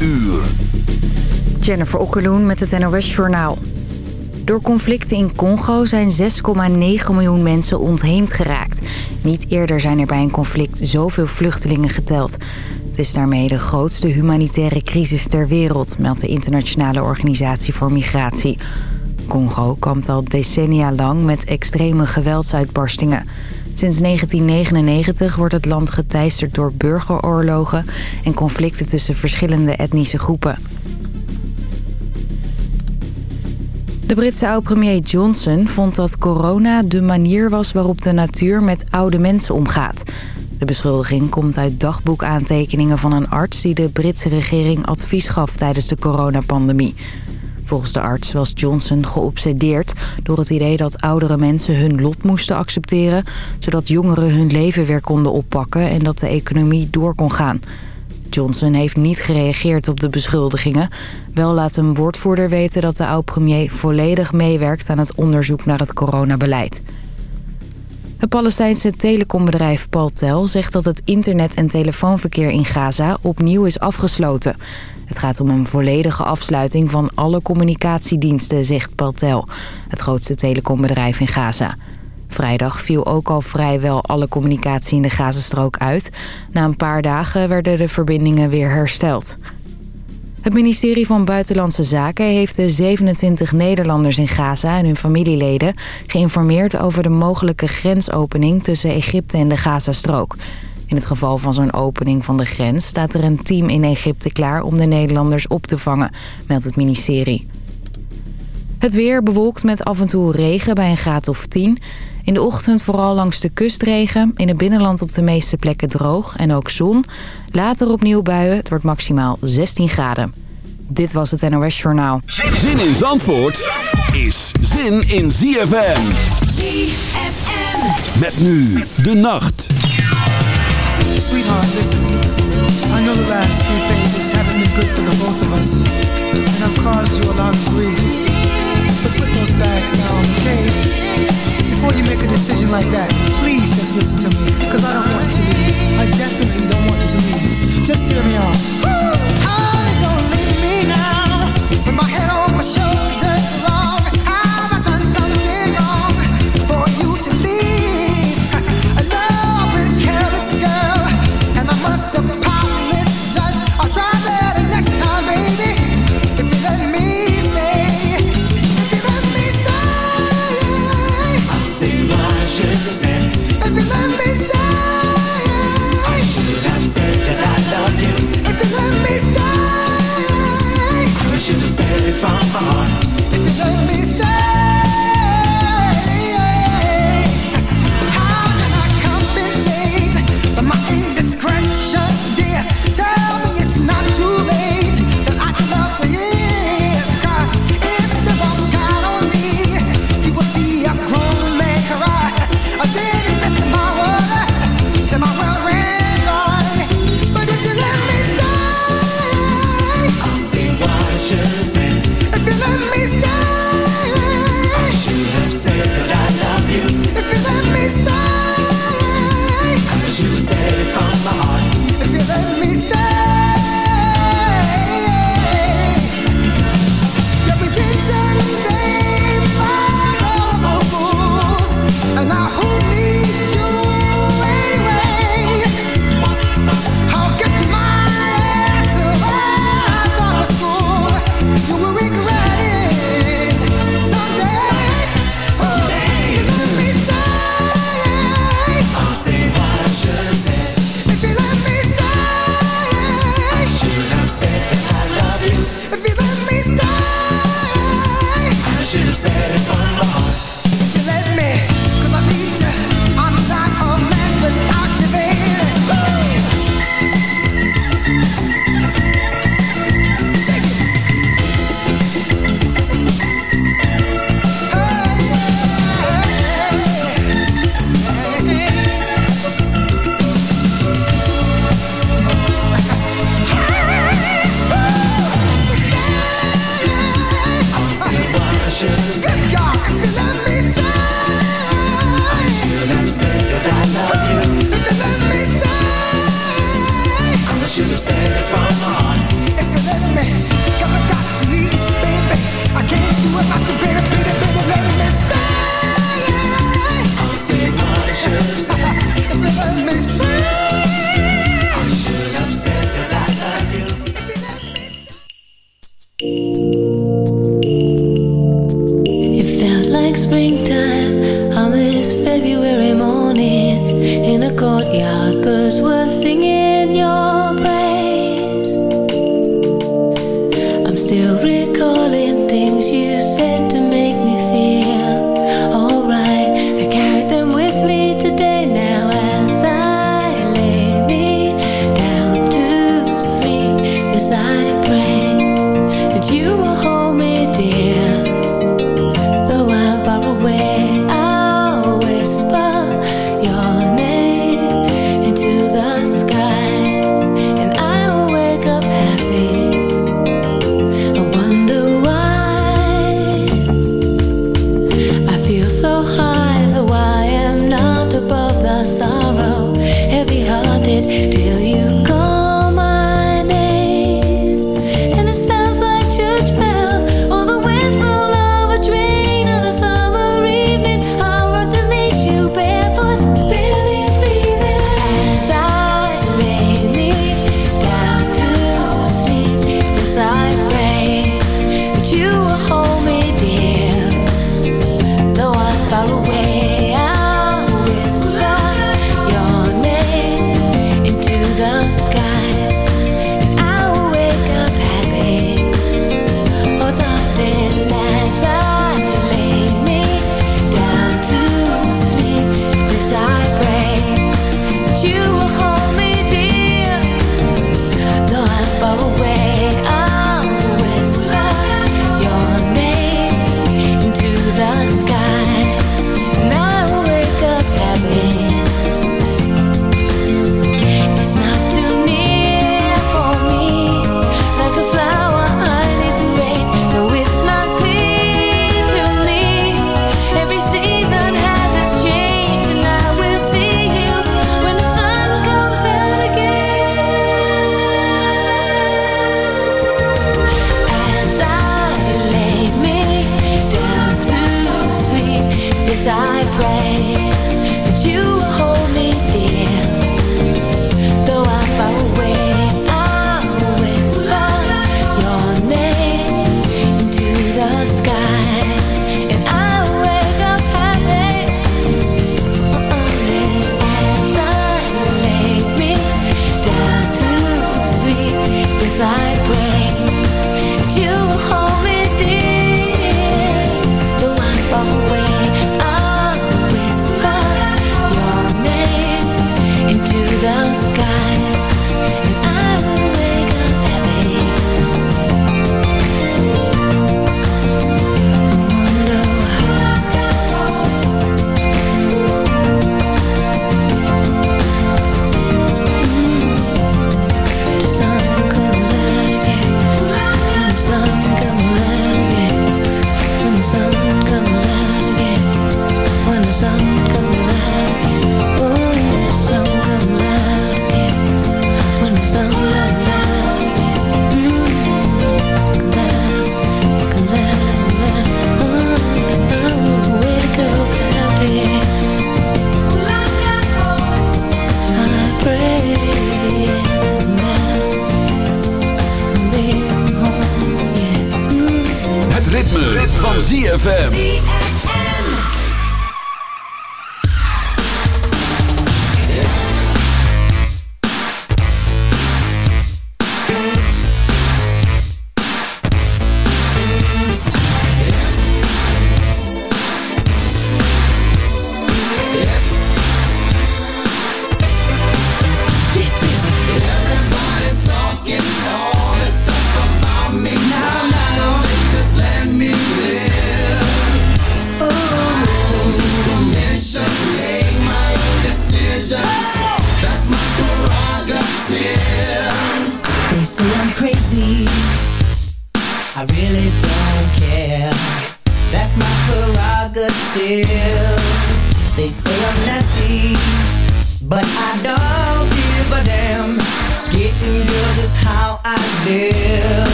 uur. Jennifer Okkeloen met het NOS Journaal. Door conflicten in Congo zijn 6,9 miljoen mensen ontheemd geraakt. Niet eerder zijn er bij een conflict zoveel vluchtelingen geteld. Het is daarmee de grootste humanitaire crisis ter wereld... meldt de Internationale Organisatie voor Migratie. Congo kampt al decennia lang met extreme geweldsuitbarstingen. Sinds 1999 wordt het land geteisterd door burgeroorlogen... en conflicten tussen verschillende etnische groepen. De Britse oud-premier Johnson vond dat corona de manier was waarop de natuur met oude mensen omgaat. De beschuldiging komt uit dagboekaantekeningen van een arts die de Britse regering advies gaf tijdens de coronapandemie. Volgens de arts was Johnson geobsedeerd door het idee dat oudere mensen hun lot moesten accepteren... zodat jongeren hun leven weer konden oppakken en dat de economie door kon gaan. Johnson heeft niet gereageerd op de beschuldigingen. Wel laat een woordvoerder weten dat de oud-premier volledig meewerkt aan het onderzoek naar het coronabeleid. Het Palestijnse telecombedrijf Paltel zegt dat het internet- en telefoonverkeer in Gaza opnieuw is afgesloten. Het gaat om een volledige afsluiting van alle communicatiediensten, zegt Paltel, het grootste telecombedrijf in Gaza. Vrijdag viel ook al vrijwel alle communicatie in de Gazastrook uit. Na een paar dagen werden de verbindingen weer hersteld. Het ministerie van Buitenlandse Zaken heeft de 27 Nederlanders in Gaza en hun familieleden geïnformeerd over de mogelijke grensopening tussen Egypte en de Gazastrook. In het geval van zo'n opening van de grens staat er een team in Egypte klaar om de Nederlanders op te vangen, meldt het ministerie. Het weer bewolkt met af en toe regen bij een graad of 10. In de ochtend vooral langs de kust regen. In het binnenland op de meeste plekken droog en ook zon. Later opnieuw buien. Het wordt maximaal 16 graden. Dit was het NOS Journaal. Zin in Zandvoort is zin in ZFM. ZFM. Met nu de nacht. Sweetheart, listen. I know the last few pages haven't been good for the both of us. And I've caused you a lot of grief. But put those bags down, okay? Before you make a decision like that, please just listen to me. Cause I don't want to leave. I definitely don't want to leave. Just hear me out. Honey, don't leave me now. With my head on my shoulders,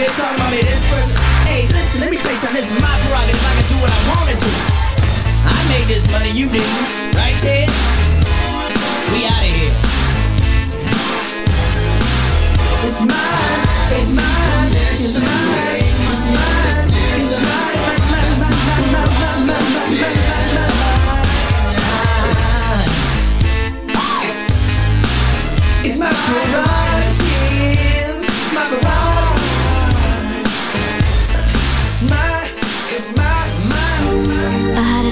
here talking about me this person. Hey, listen, let me tell you something. This is my prerogative. I can do what I want to do. I made this money, you didn't. Right, Ted? We out of here. It's mine, it's mine, it's mine, it's mine, it's mine, mine, mine, mine, mine, mine, mine, mine, mine, mine. It's my prerogative.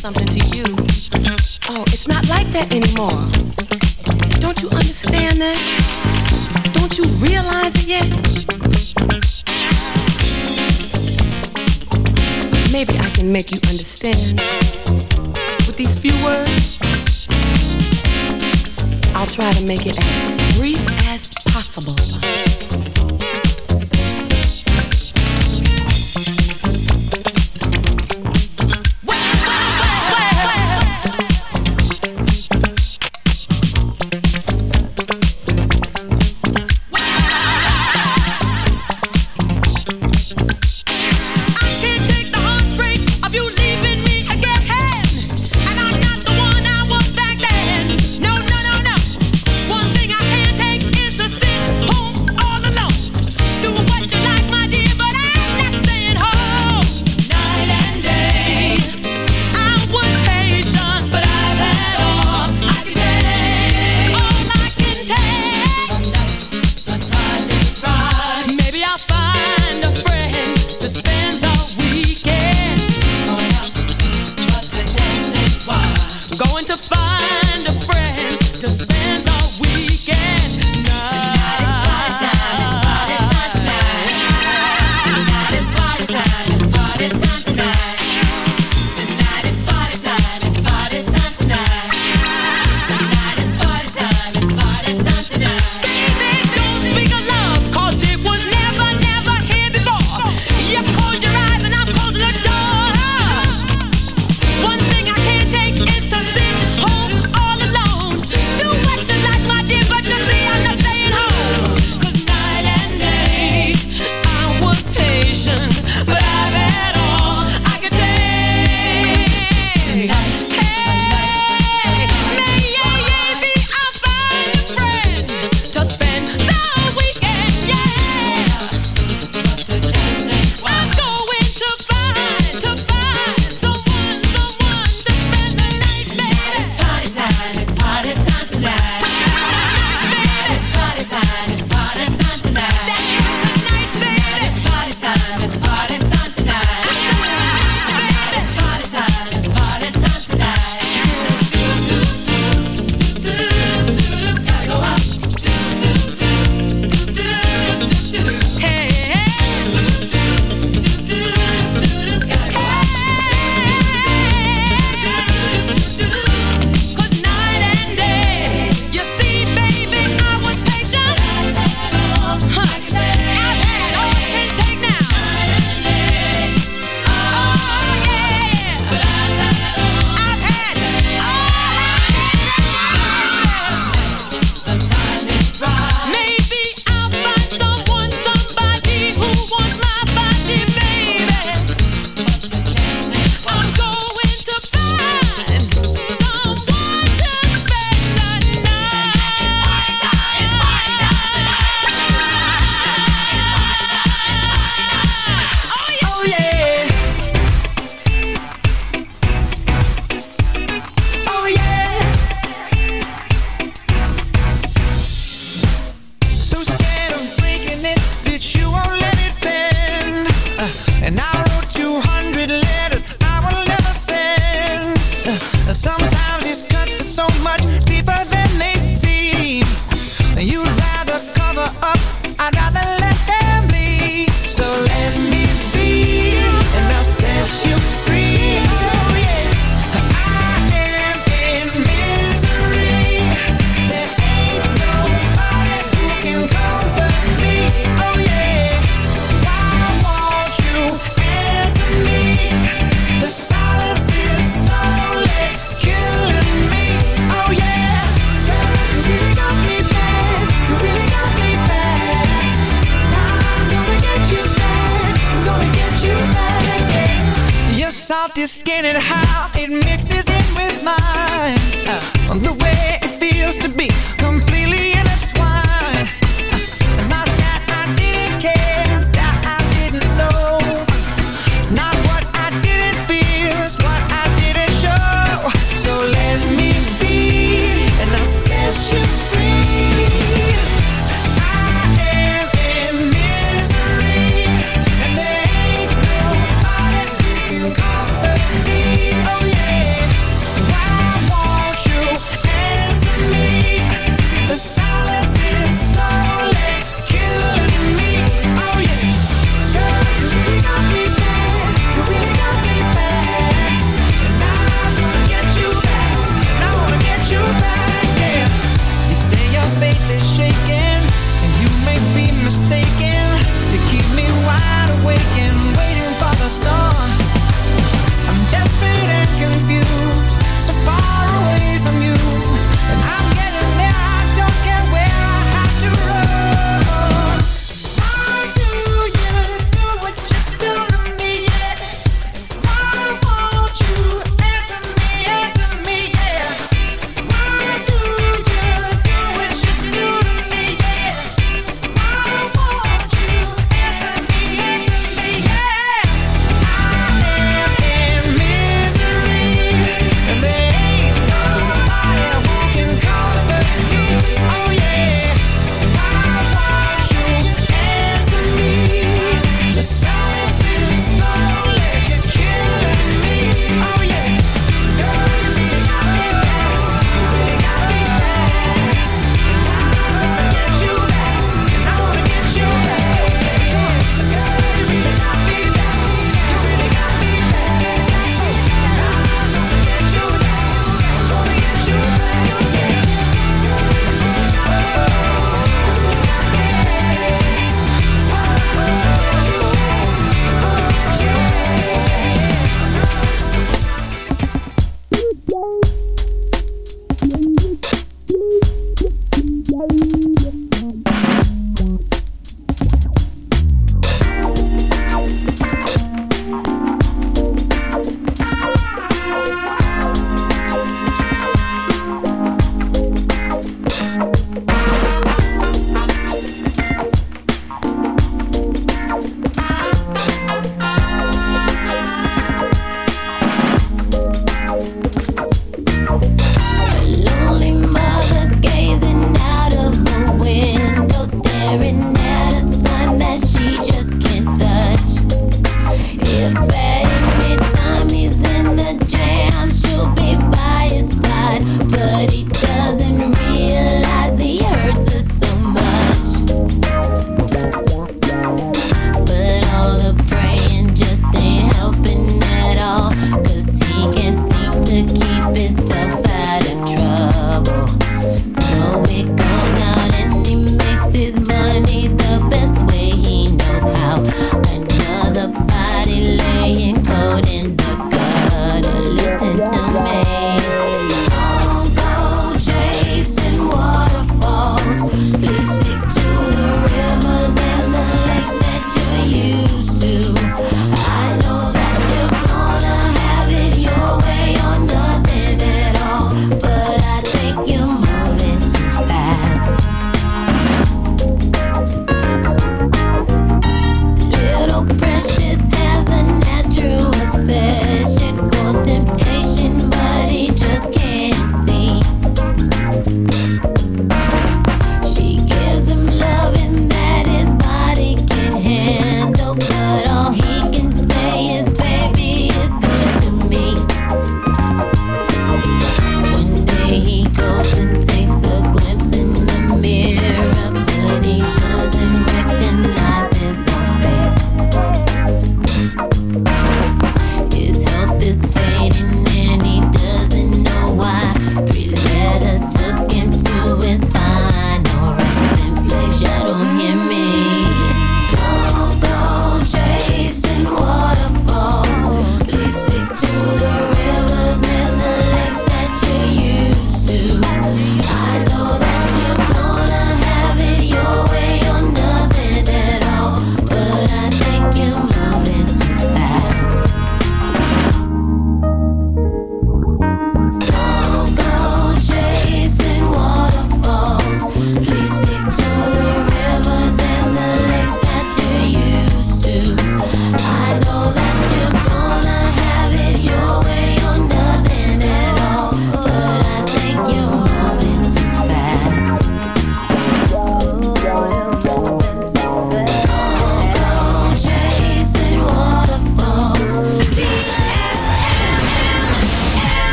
Something to you. Oh, it's not like that anymore. Don't you understand that? Don't you realize it yet? Maybe I can make you understand with these few words. I'll try to make it as brief as possible.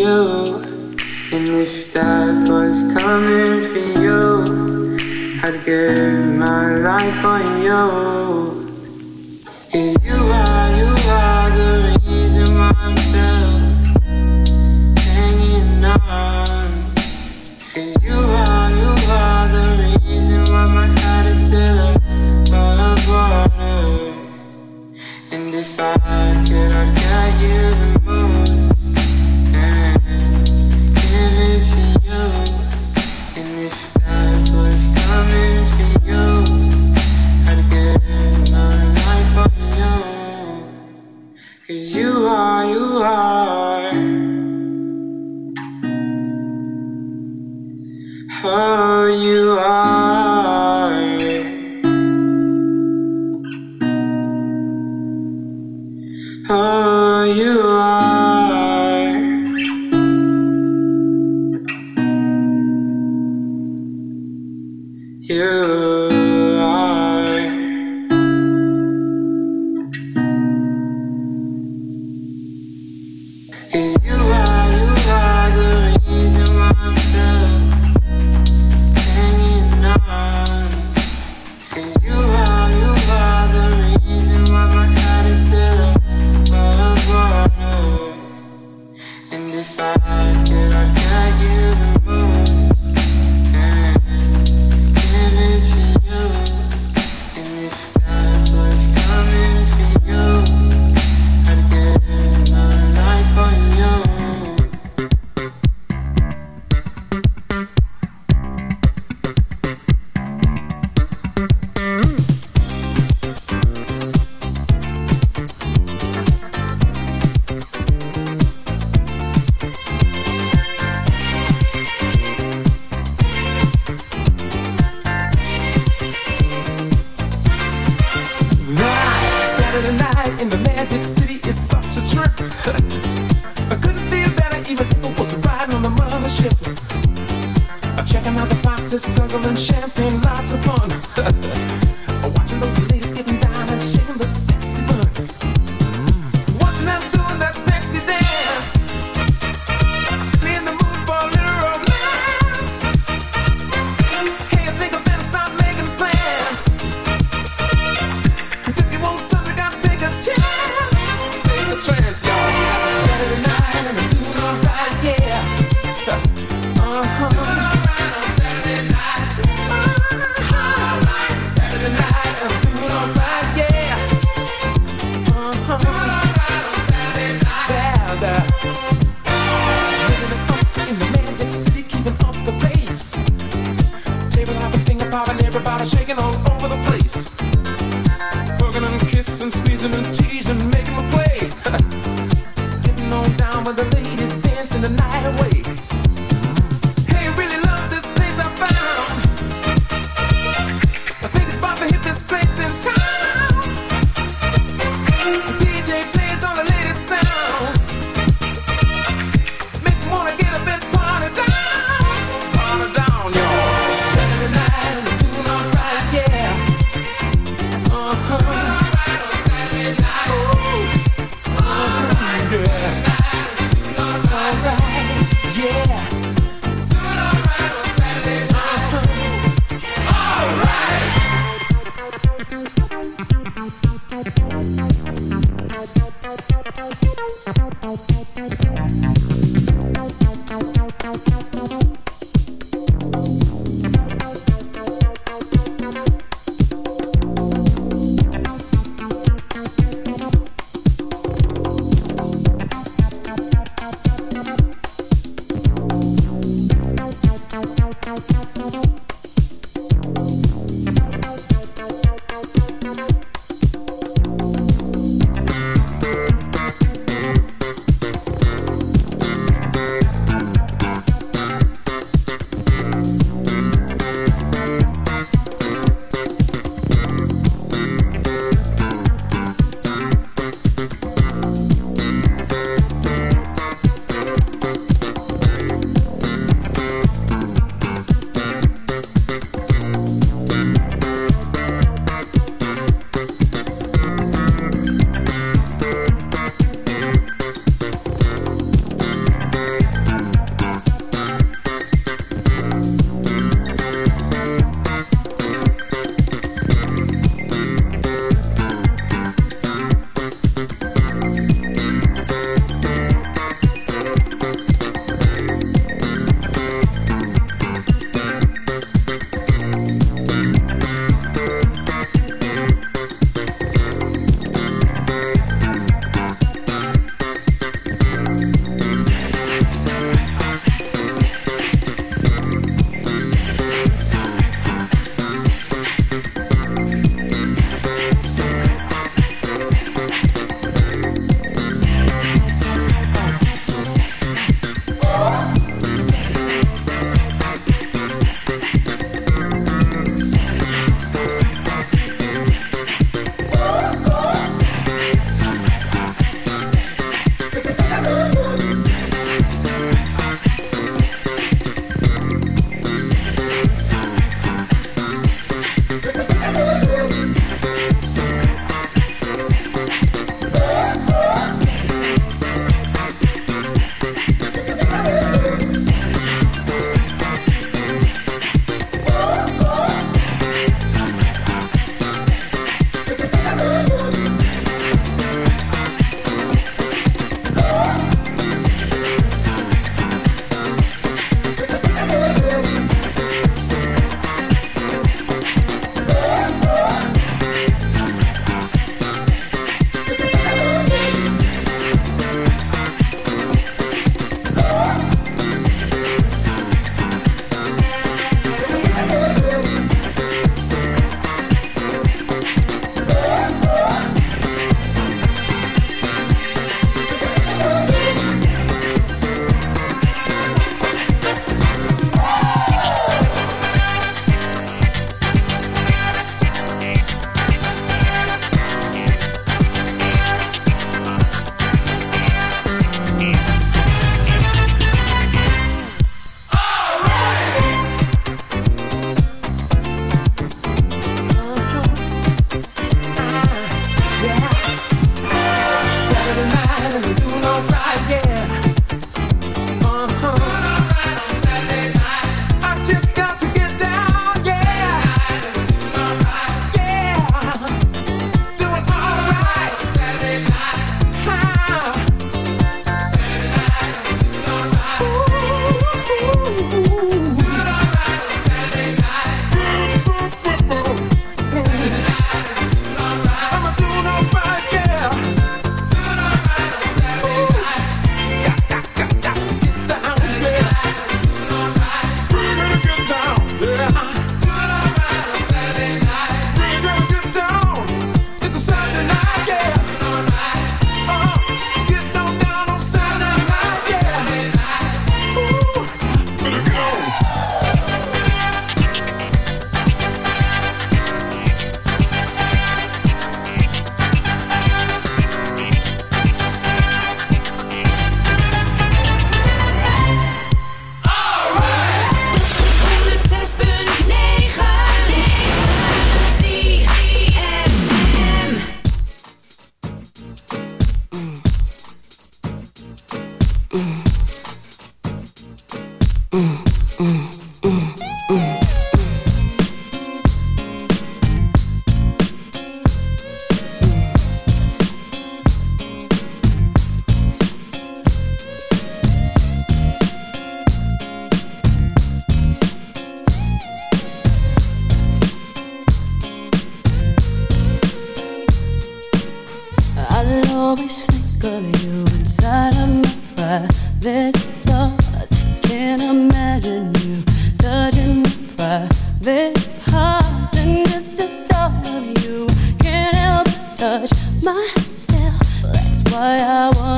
you. And if death was coming for you, I'd give my life for you.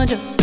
I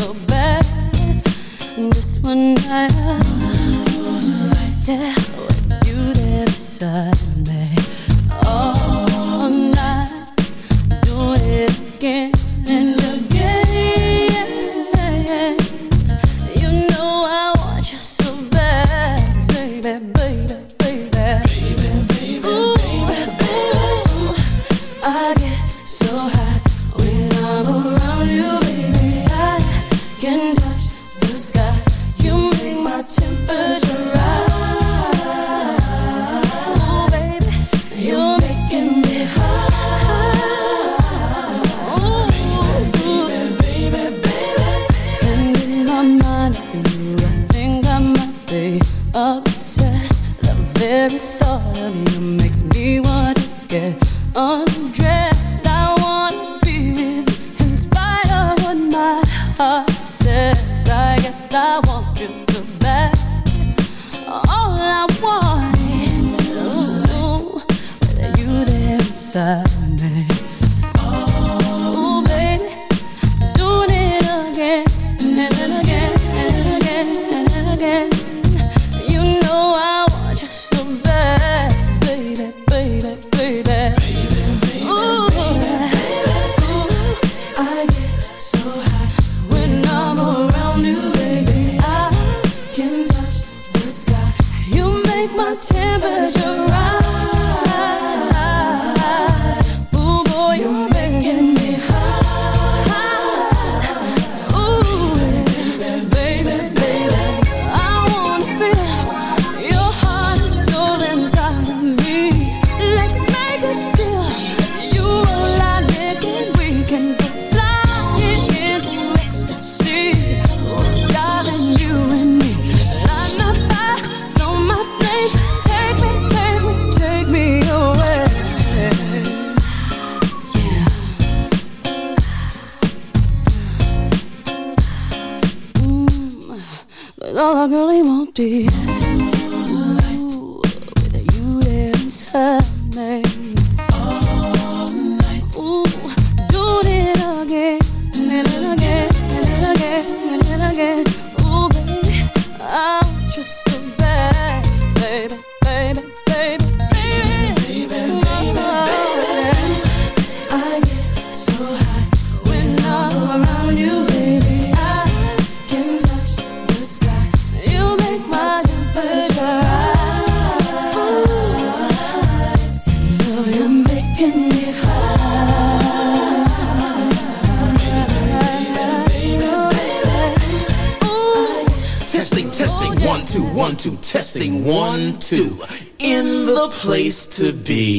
place to be.